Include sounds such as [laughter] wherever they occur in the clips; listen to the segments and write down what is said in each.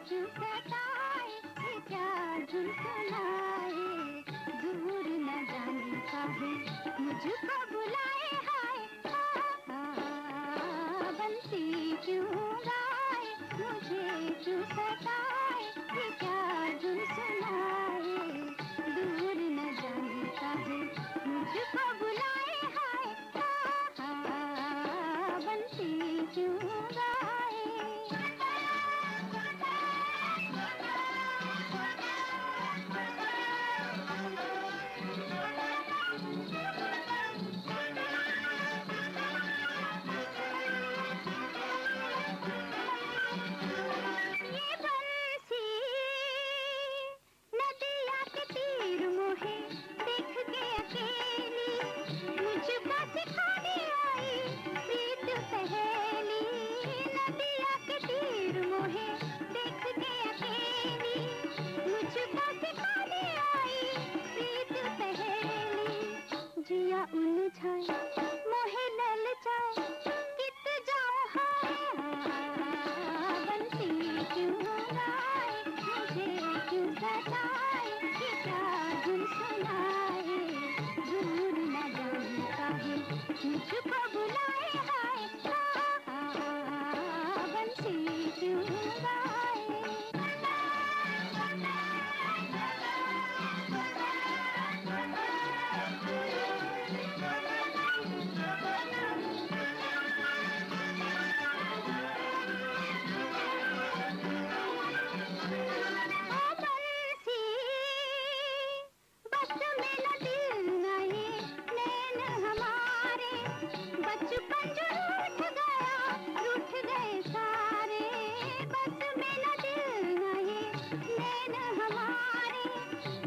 बंसी क्यों झुनझुनाए दूर न जाने का मुझको बुलाए हाँ Mickey. [laughs]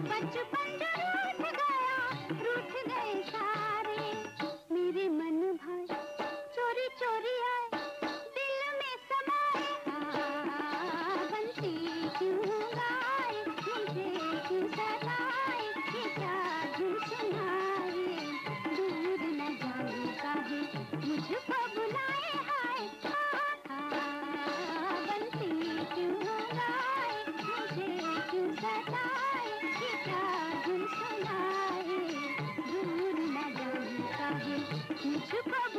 बचपन जो Goodbye.